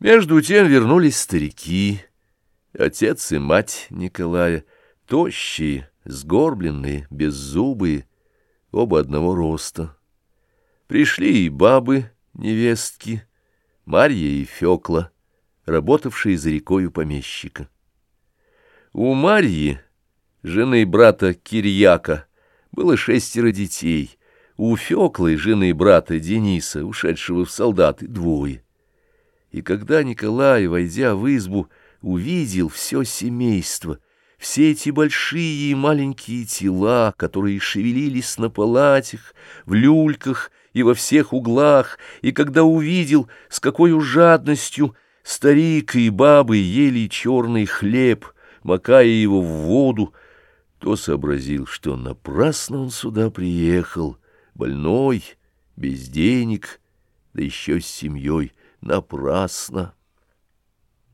Между тем вернулись старики, отец и мать Николая, тощие, сгорбленные, беззубые, оба одного роста. Пришли и бабы, невестки, Марья и Фёкла, работавшие за рекою помещика. У Марьи, жены брата Кирьяка, было шестеро детей, у Фёклы, жены брата Дениса, ушедшего в солдаты, двое. И когда Николай, войдя в избу, увидел все семейство, все эти большие и маленькие тела, которые шевелились на палатях, в люльках и во всех углах, и когда увидел, с какой жадностью старик и бабы ели черный хлеб, макая его в воду, то сообразил, что напрасно он сюда приехал, больной, без денег, да еще с семьей, напрасно.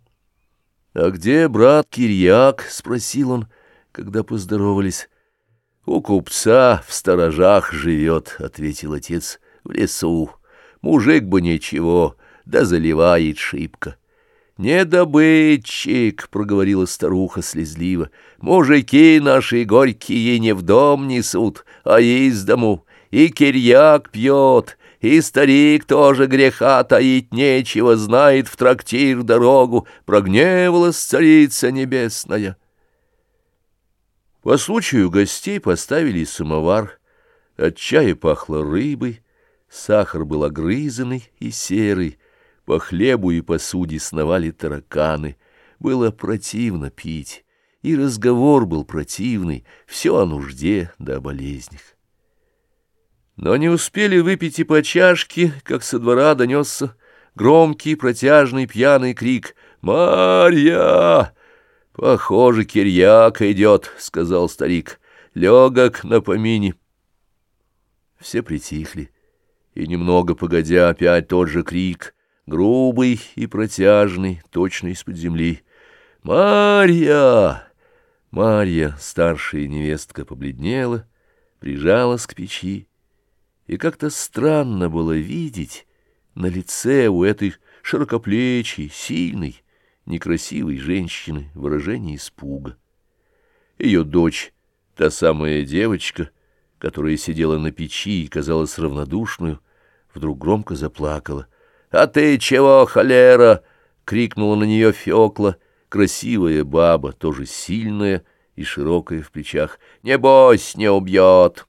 — А где брат Кирьяк? — спросил он, когда поздоровались. — У купца в сторожах живет, — ответил отец, — в лесу. Мужик бы ничего, да заливает шибко. — Недобытчик, — проговорила старуха слезливо, — мужики наши горькие не в дом несут, а из дому, и кирьяк пьет, — и старик тоже греха таить нечего, знает в трактир дорогу, прогневалась царица небесная. По случаю гостей поставили самовар, от чая пахло рыбой, сахар был огрызанный и серый, по хлебу и посуде сновали тараканы. Было противно пить, и разговор был противный, все о нужде да о болезнях. Но не успели выпить и по чашке, как со двора донесся громкий, протяжный, пьяный крик «Марья!» «Похоже, Кирьяк идет», — сказал старик, — «легок на помине». Все притихли, и немного погодя опять тот же крик, грубый и протяжный, точно из-под земли. «Марья!» Марья, старшая невестка, побледнела, прижалась к печи и как-то странно было видеть на лице у этой широкоплечей, сильной, некрасивой женщины выражение испуга. Ее дочь, та самая девочка, которая сидела на печи и казалась равнодушную, вдруг громко заплакала. «А ты чего, холера?» — крикнула на нее Фёкла, красивая баба, тоже сильная и широкая в плечах. «Небось, не убьет!»